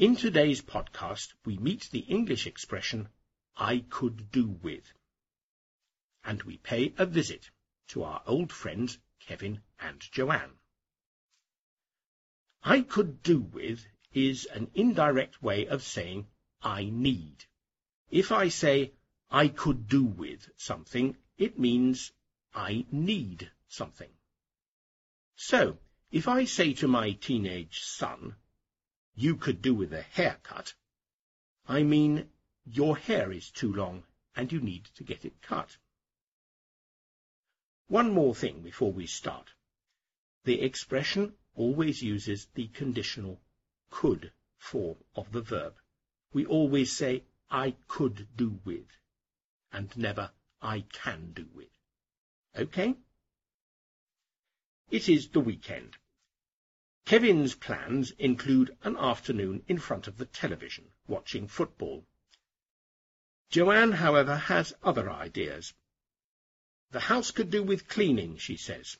In today's podcast, we meet the English expression, I could do with. And we pay a visit to our old friends Kevin and Joanne. I could do with is an indirect way of saying I need. If I say I could do with something, it means I need something. So, if I say to my teenage son, you could do with a haircut, I mean your hair is too long and you need to get it cut. One more thing before we start. The expression always uses the conditional could form of the verb. We always say, I could do with, and never, I can do with. Okay? It is the weekend. Kevin's plans include an afternoon in front of the television, watching football. Joanne, however, has other ideas. The house could do with cleaning, she says.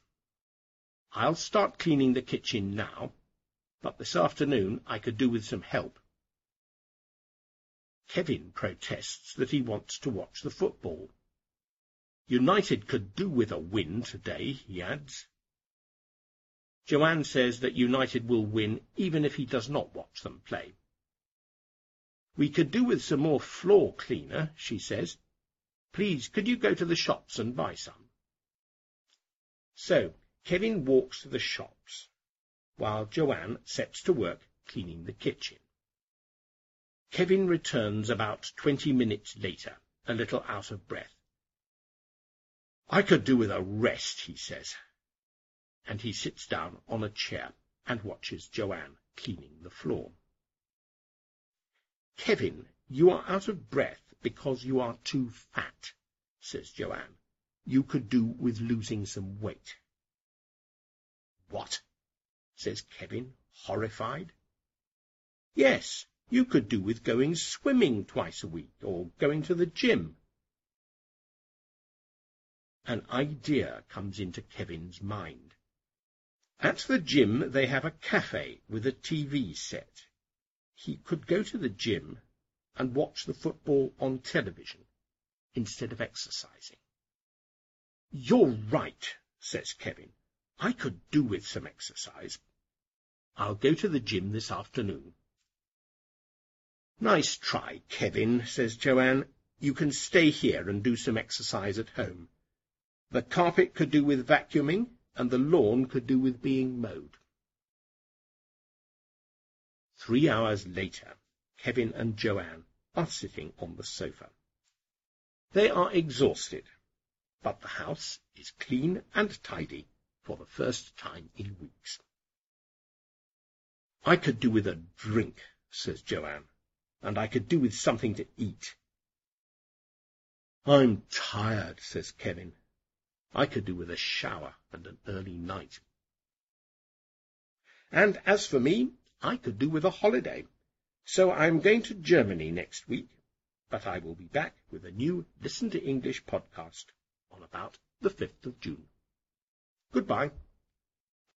I'll start cleaning the kitchen now, but this afternoon I could do with some help. Kevin protests that he wants to watch the football. United could do with a win today, he adds. Joanne says that United will win even if he does not watch them play. We could do with some more floor cleaner, she says. Please, could you go to the shops and buy some? So, Kevin walks to the shops, while Joanne sets to work cleaning the kitchen. Kevin returns about twenty minutes later, a little out of breath. I could do with a rest, he says and he sits down on a chair and watches Joanne cleaning the floor. Kevin, you are out of breath because you are too fat, says Joanne. You could do with losing some weight. What? says Kevin, horrified. Yes, you could do with going swimming twice a week or going to the gym. An idea comes into Kevin's mind. At the gym, they have a cafe with a TV set. He could go to the gym and watch the football on television instead of exercising. You're right, says Kevin. I could do with some exercise. I'll go to the gym this afternoon. Nice try, Kevin, says Joanne. You can stay here and do some exercise at home. The carpet could do with vacuuming, and the lawn could do with being mowed. Three hours later, Kevin and Joanne are sitting on the sofa. They are exhausted, but the house is clean and tidy for the first time in weeks. I could do with a drink, says Joanne, and I could do with something to eat. I'm tired, says Kevin, I could do with a shower and an early night. And as for me, I could do with a holiday. So I'm going to Germany next week, but I will be back with a new Listen to English podcast on about the 5th of June. Goodbye.